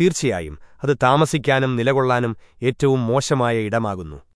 തീർച്ചയായും അത് താമസിക്കാനും നിലകൊള്ളാനും ഏറ്റവും മോശമായ ഇടമാകുന്നു